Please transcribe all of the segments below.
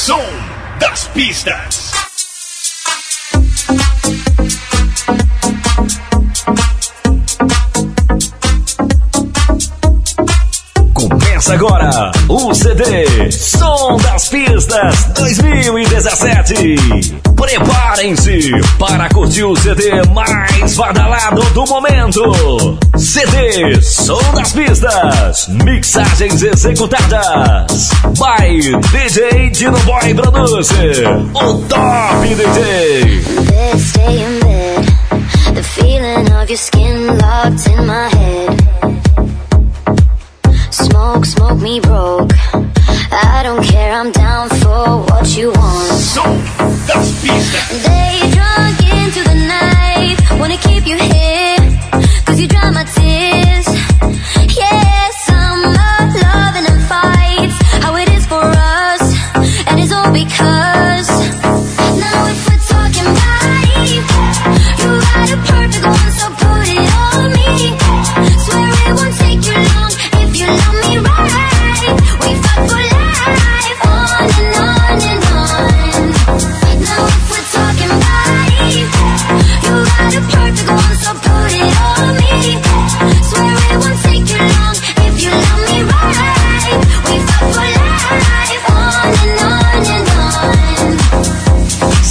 Som das pistas. Começa agora o CD Som das Pistas 2017. Preparem-se para curtir o CD mais badalado do momento. CD Som das Pistas. Mixagens executadas by DJ Dino Boy Producer. O top DJ. Stay in bed. The feeling of your skin locked in my head. Smoke, smoke me broke. I don't care, I'm down for what you want. Som das Pistas. Day drunk into the night. Wanna keep you here. Cause you dry my tears. Yeah, summer, loving and fights. How it is for us. And it's all because.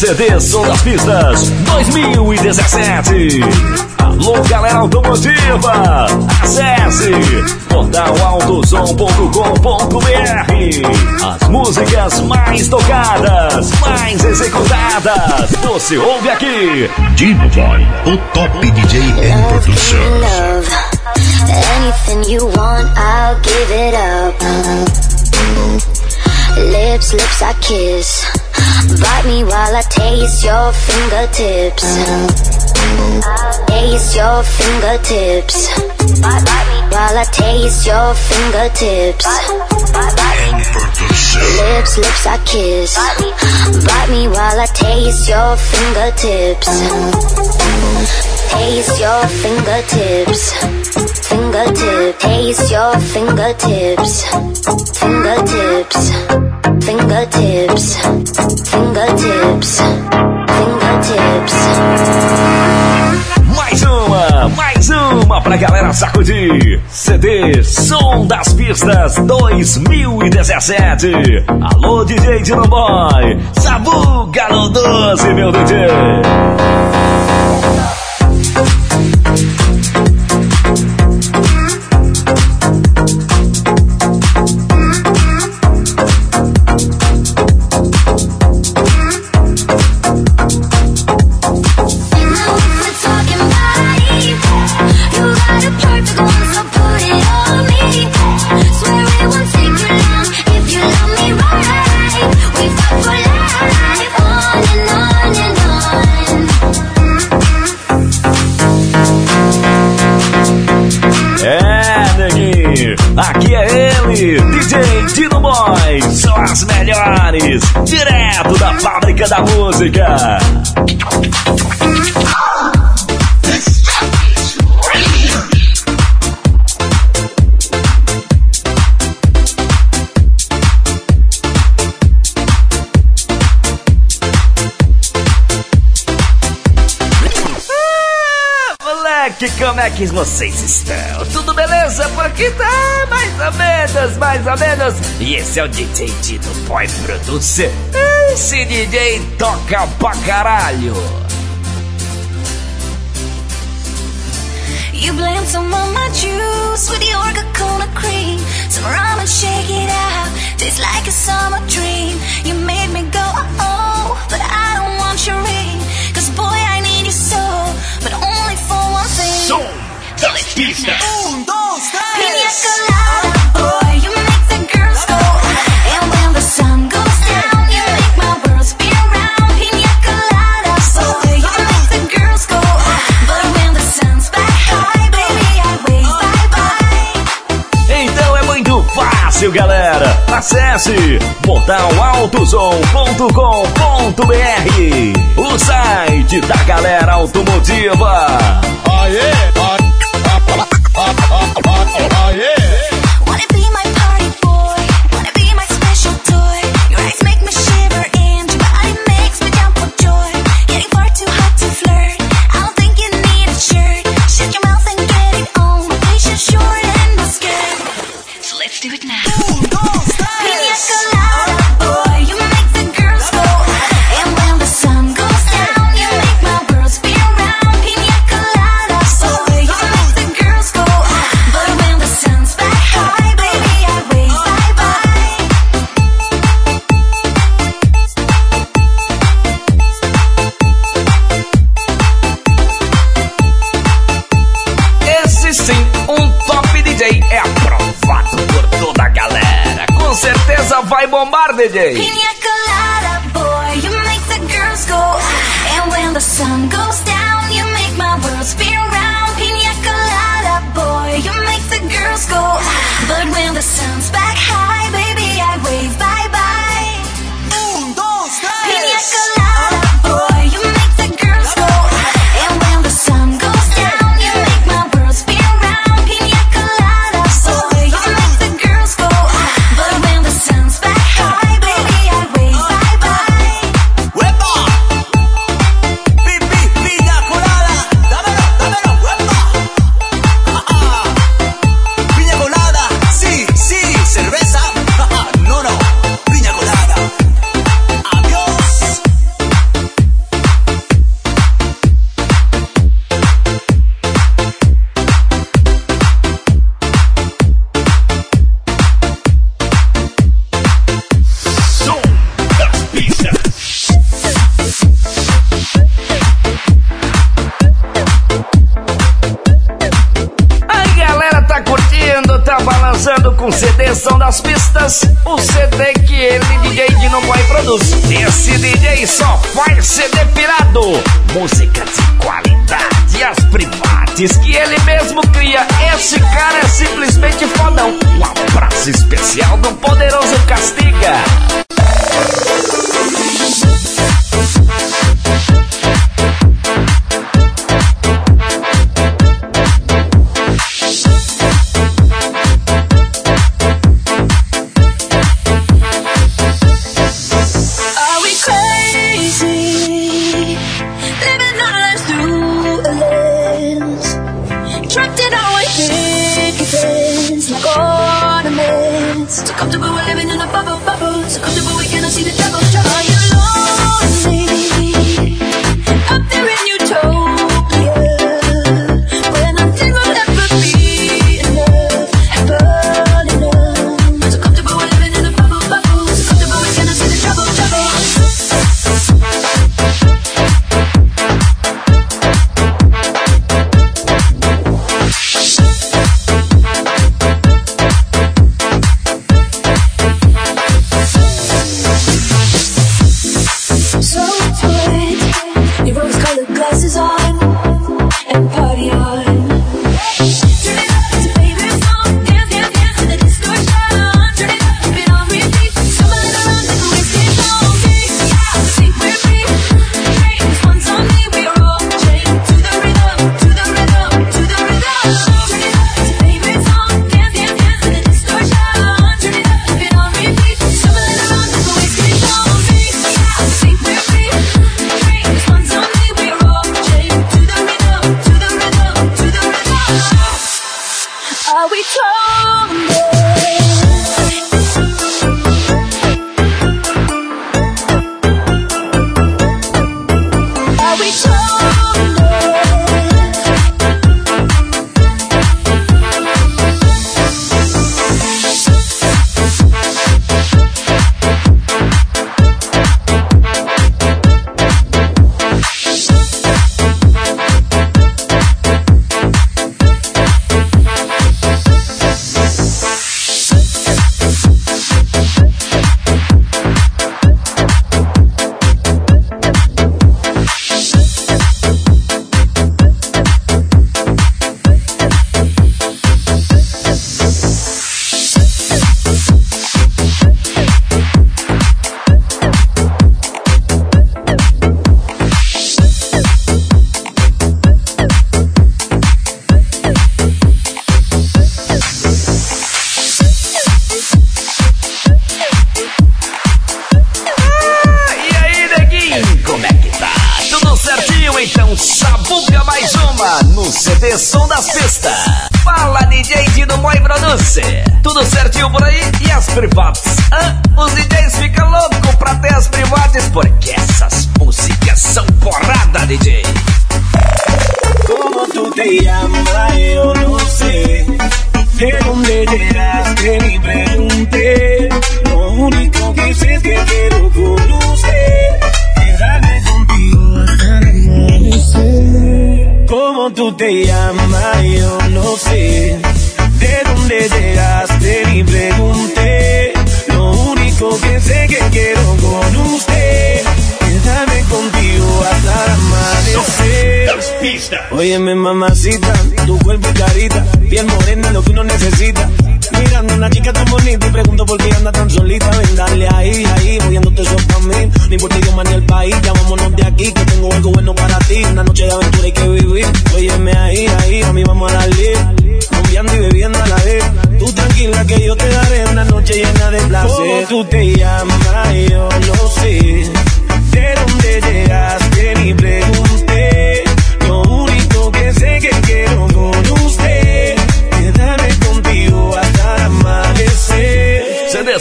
CD Som das Pistas 2017. Alô, galera automotiva! Acesse portalautozon.com.br As músicas mais tocadas, mais executadas. Você ouve aqui. Dino Boy, o top DJ and me love. Anything you want, I'll give it up. Lips, lips, I kiss. Bite me while I taste your fingertips. Taste your fingertips. Bite, me while I taste your fingertips. Bite. Lips, lips, I kiss. Bite me while I taste your fingertips. Taste your fingertips. Fingertip. Taste your fingertips. Fingertips. Fingertips. Fingertips. Fingertips. Uma, mais uma pra galera sacudir. CD Som das Pistas 2017. Alô, DJ Dino Boy. Sabu Galo 12, meu DJ. Fábrica da música. Moleque, como é que vocês estão? Tudo beleza? Por aqui tá mais ou menos, mais ou menos. E esse é o DJ Dino Boy Producer. Esse DJ toca pra caralho. You blend some of my juice with your Coca-Cola cream. Some rum and shake it out. Tastes like a summer dream. You made me go, oh, oh, but I don't want your ring. Cause boy, I need you so, but only for one thing. Som das pistas. Pina colada, boy, you make the girls go. And when the sun goes fácil, galera. Acesse portalaltozon.com.br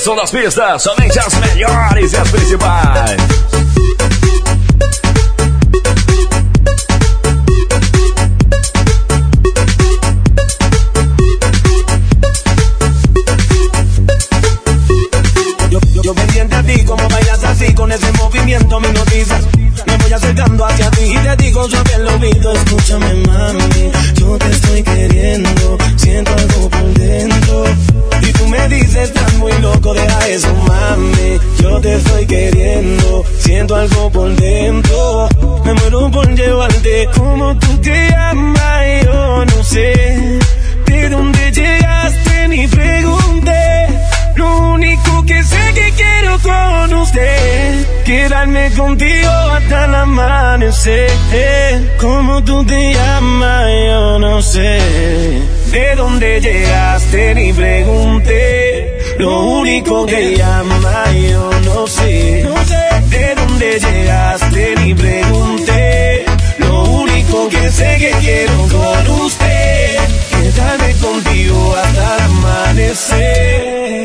som das pistas, somente as melhores e as principais. amanecer. ¿Cómo tú te llamas? Yo no sé. De dónde llegaste ni pregunté. Lo único que llama yo no sé. No sé. De dónde llegaste ni pregunté. Lo único que sé que quiero con usted. Quedarme contigo hasta el amanecer.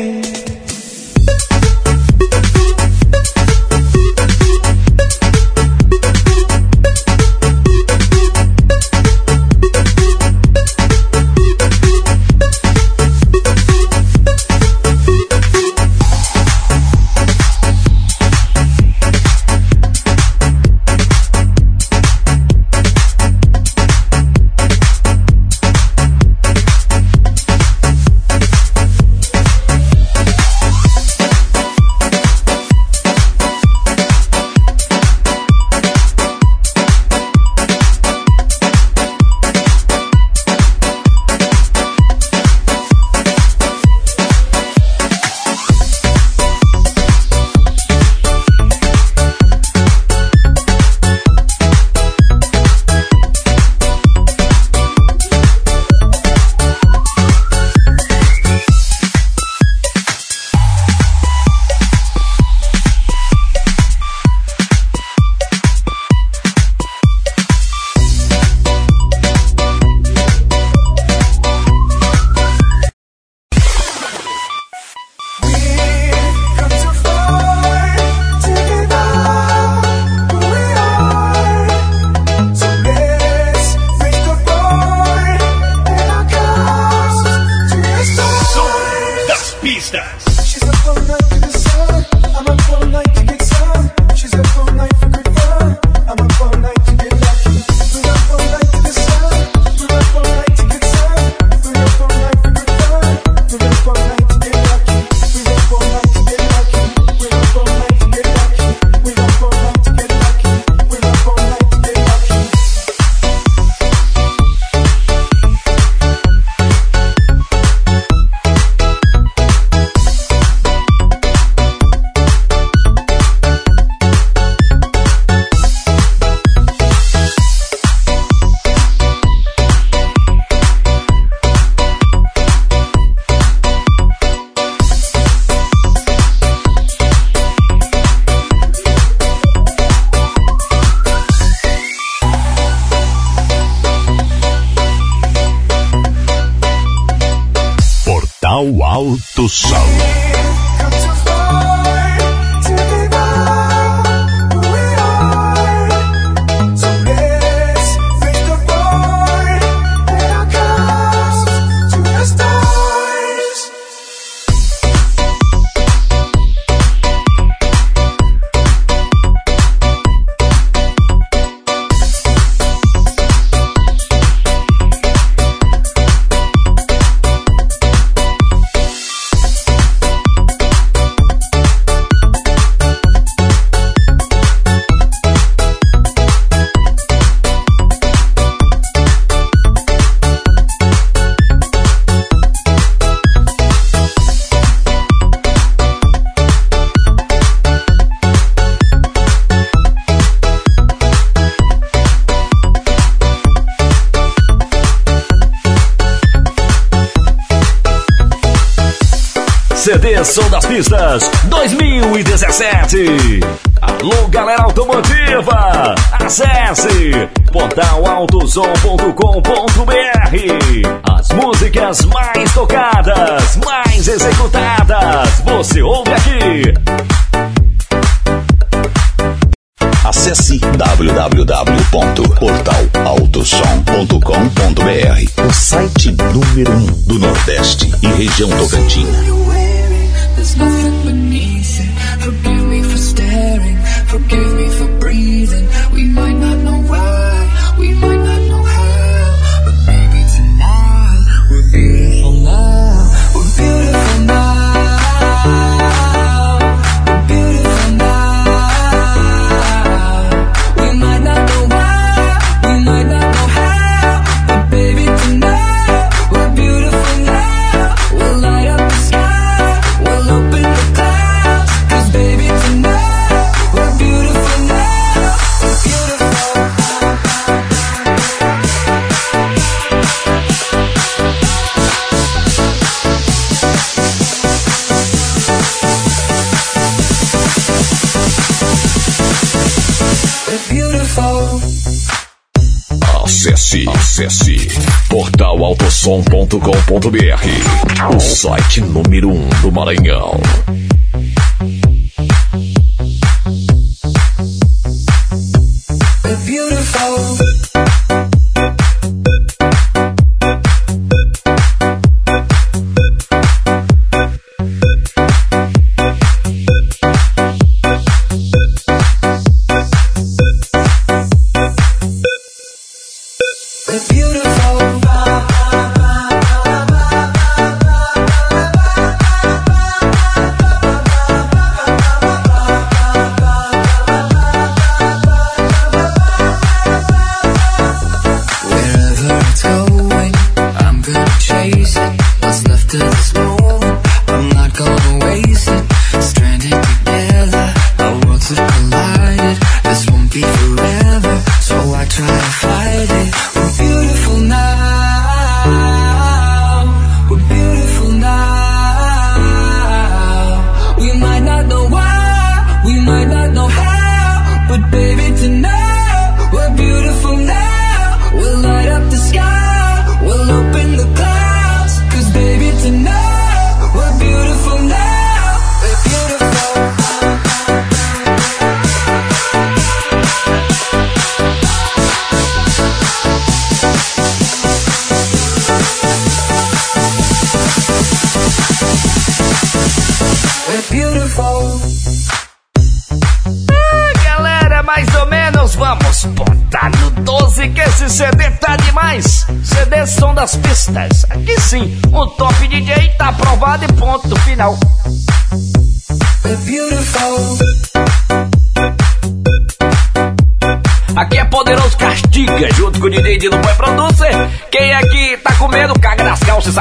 Radiosom.com.br As músicas mais tocadas, mais executadas, você ouve aqui. Acesse www.portalautosom.com.br O site número 1 um do Nordeste e região tocantina. Forgive me for. portalaltossom.com.br, o site número 1 um do Maranhão.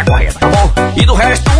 correta, tá bom? E do resto,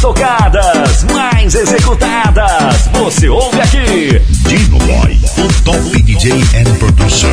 tocadas, mais executadas. Você ouve aqui. Dino Boy, o top DJ and producer.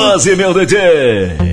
12, meu DJ.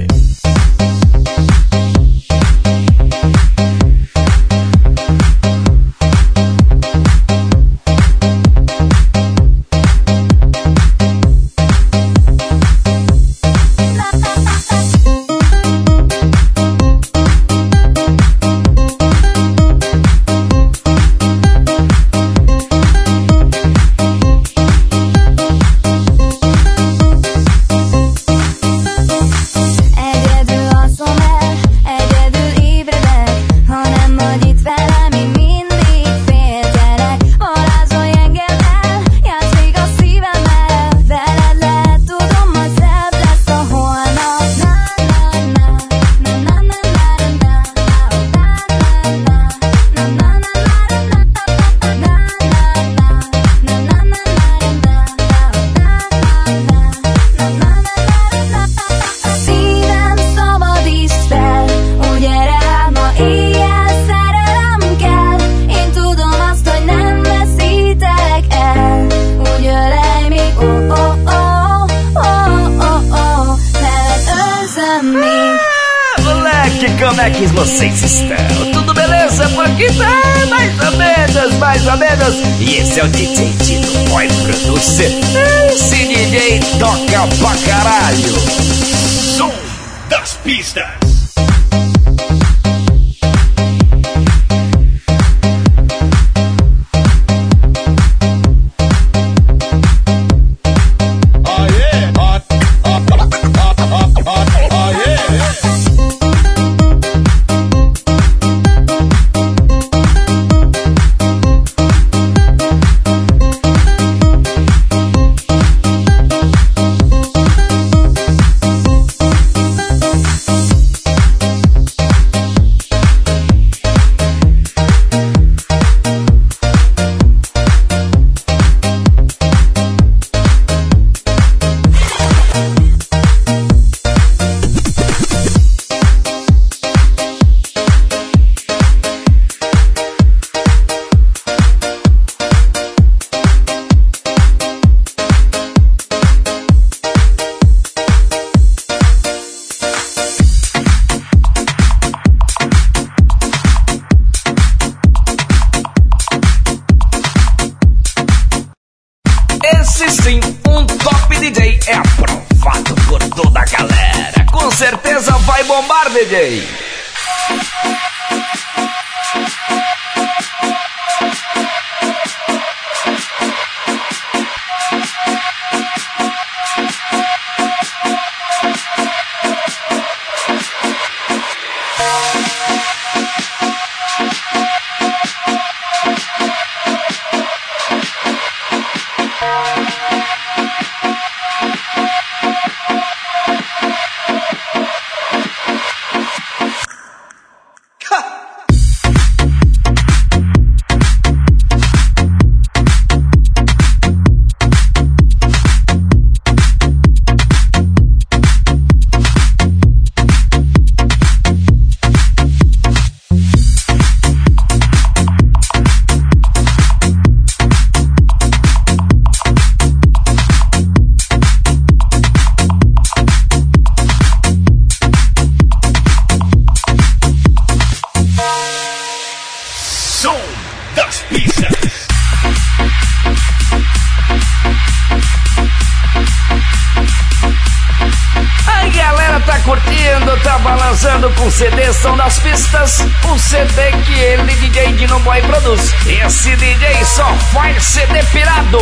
CD que ele, DJ Dino Boy, produz. Esse DJ só faz CD pirado,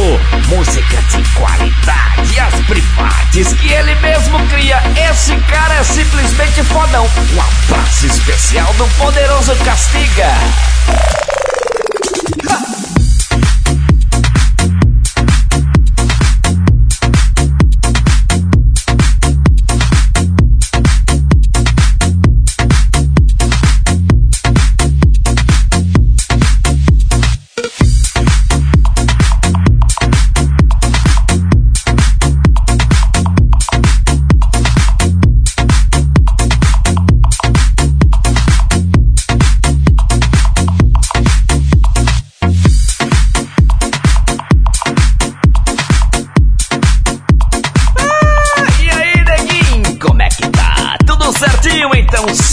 música de qualidade, as privates que ele mesmo cria. Esse cara é simplesmente fodão. Um abraço especial do poderoso Castiga.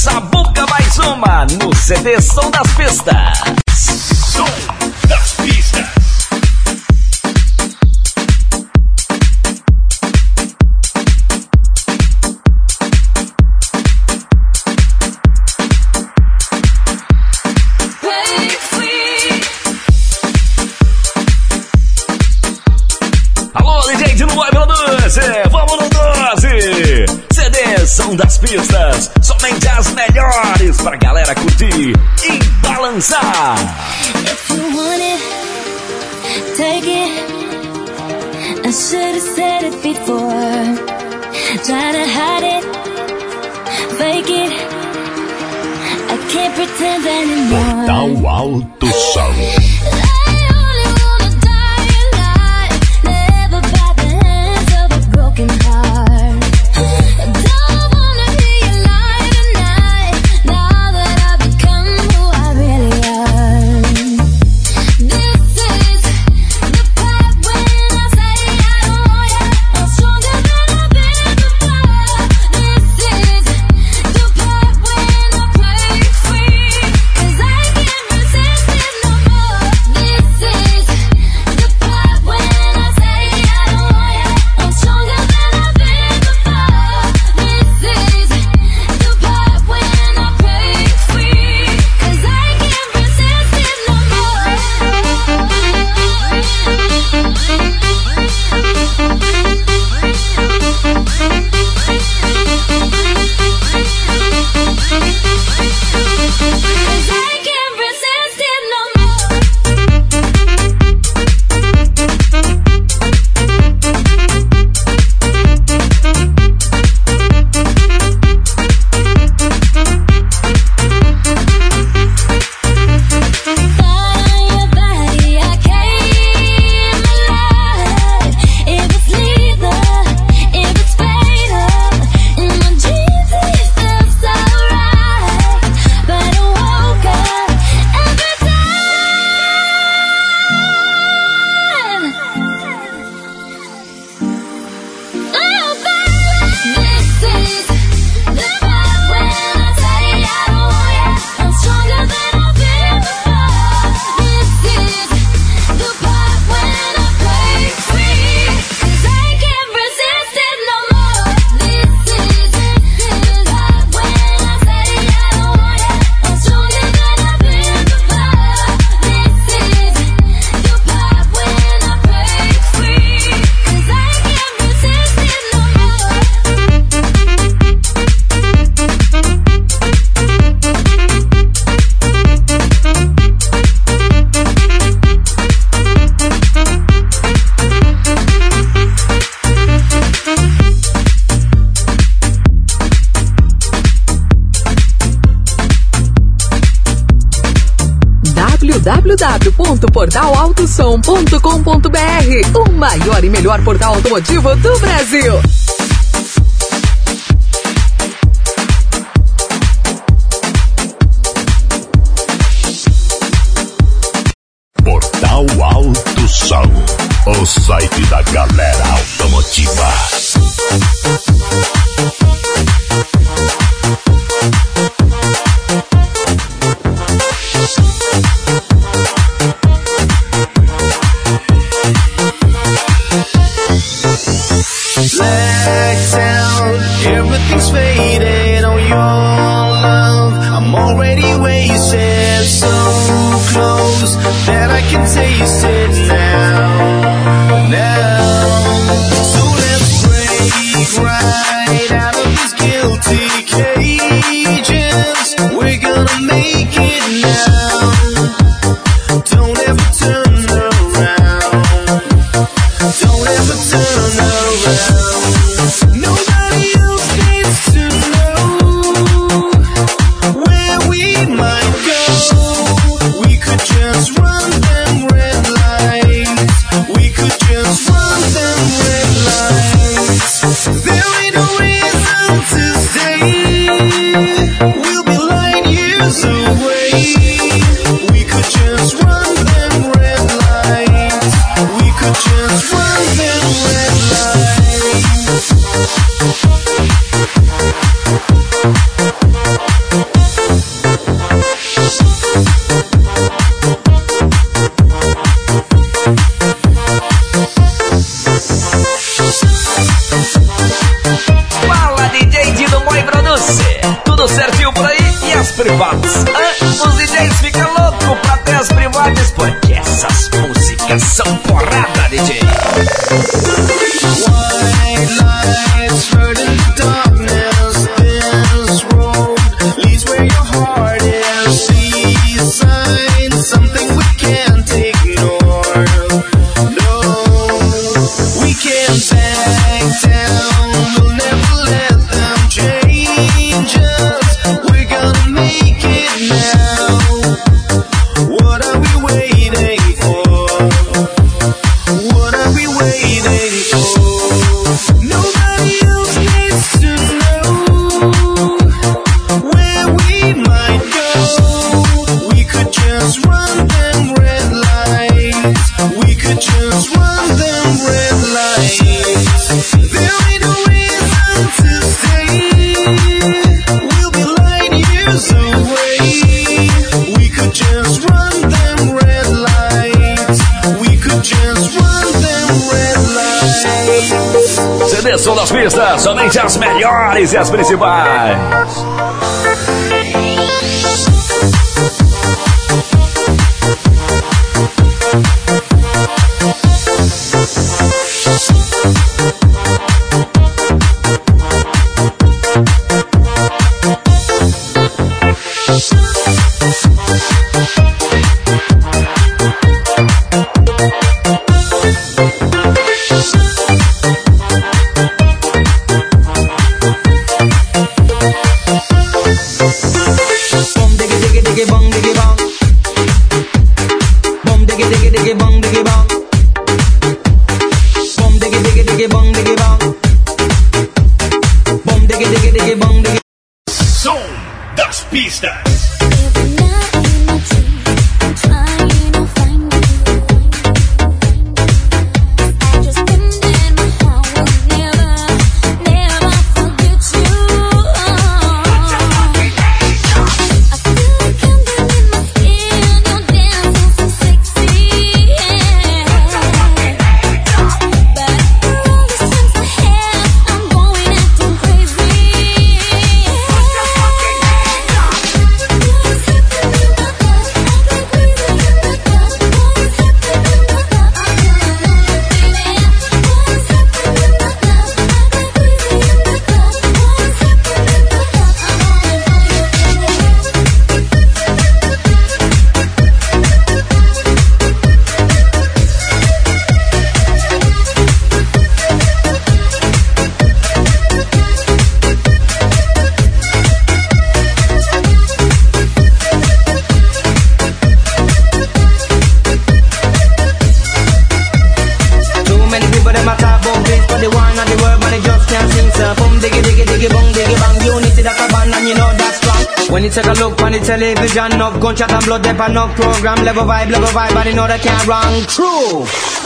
Sabuca mais uma no CD Som das Pistas. Som das pistas. Alô, DJ de Producer, vamos no 12! CD das Pistas, pra galera curtir e balançar. If you want it, take it. I should have said it before. Trying to hide it, fake it. I can't pretend anymore. Portal Alto Som. www.portalaltosom.com.br, o maior e melhor portal automotivo do Brasil. Portal Alto Som, o site da galera automotiva. bares e as principais. Take a look on the television. Enough gunshot and blood, there enough program. Level vibe, level vibe, and you know they can't run true.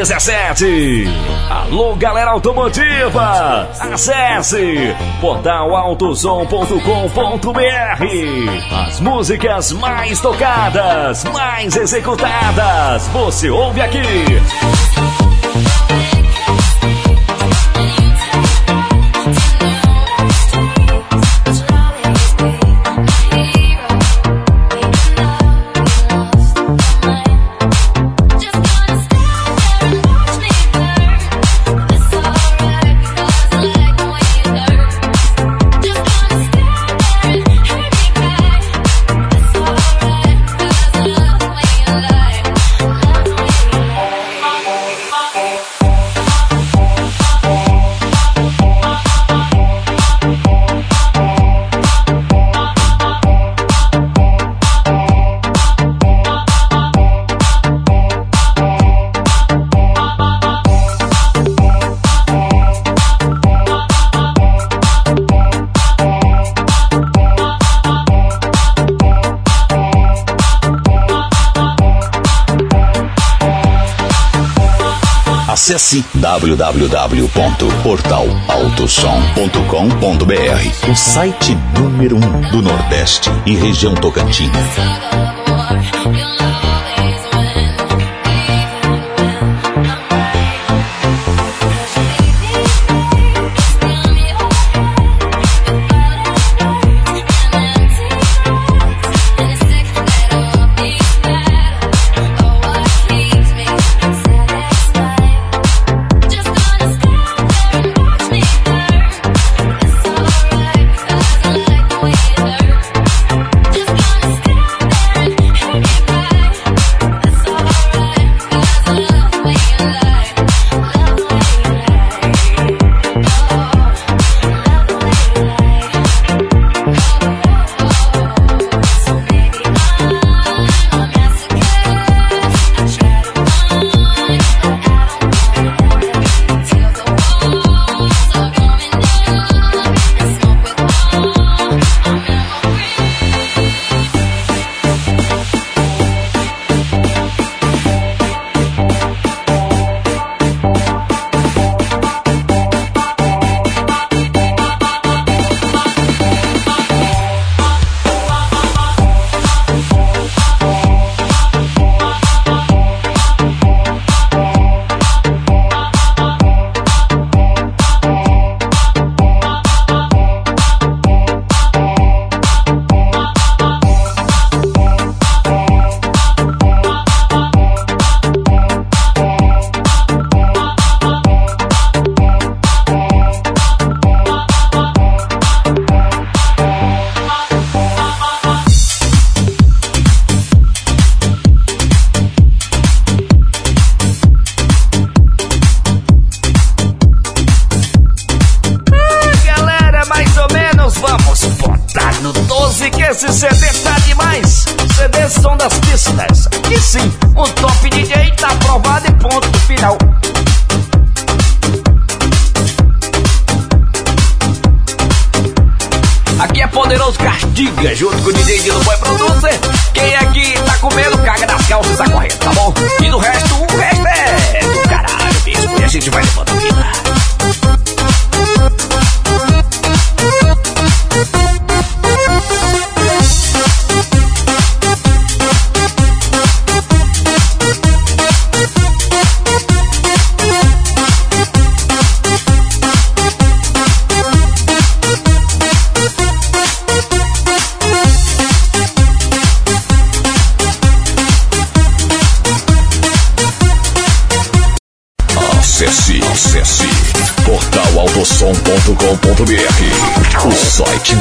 2017. Alô, galera automotiva! Acesse portalaltosom.com.br. As músicas mais tocadas, mais executadas, você ouve aqui. Acesse o site número um do Nordeste e região Tocantins.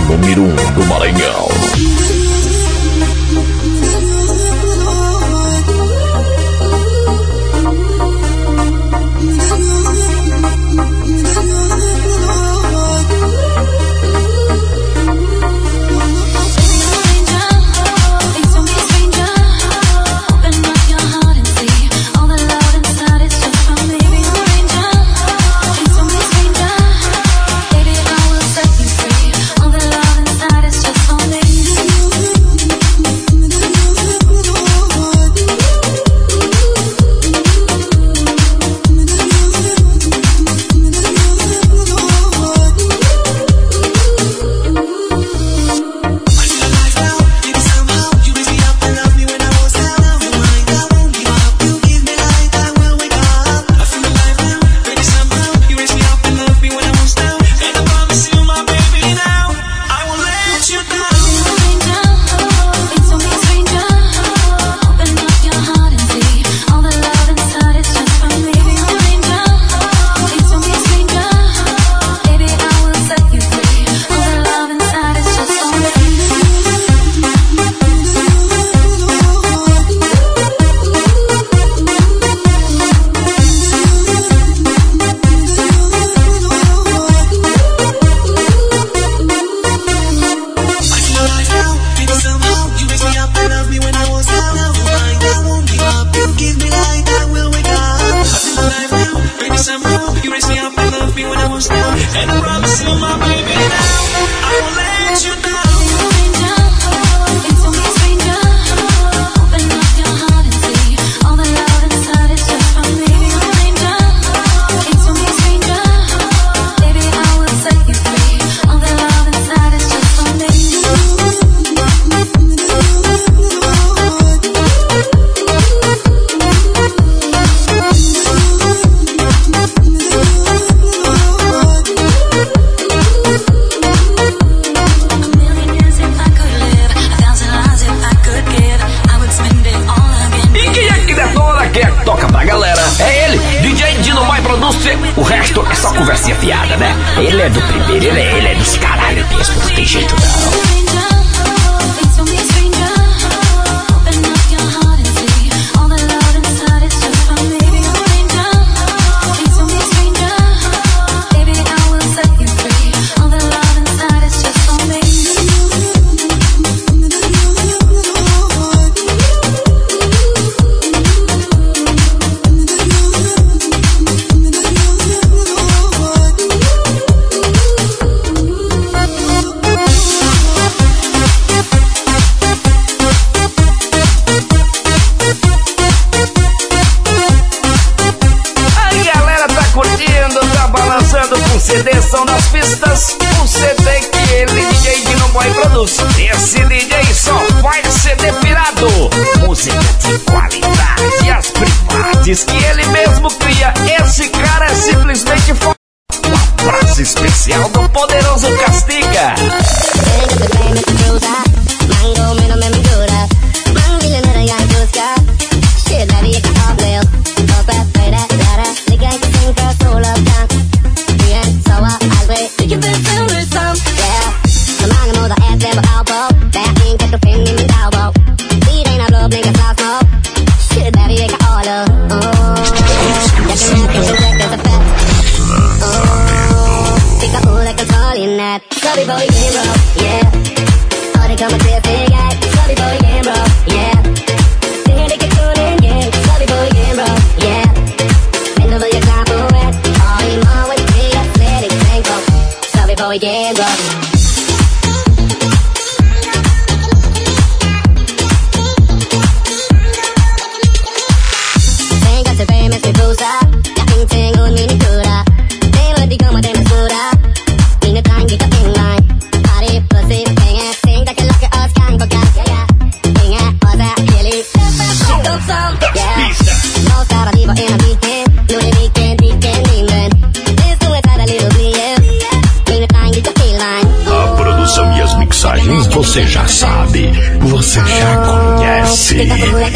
Número 1 um do Maranhão.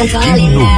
你啥？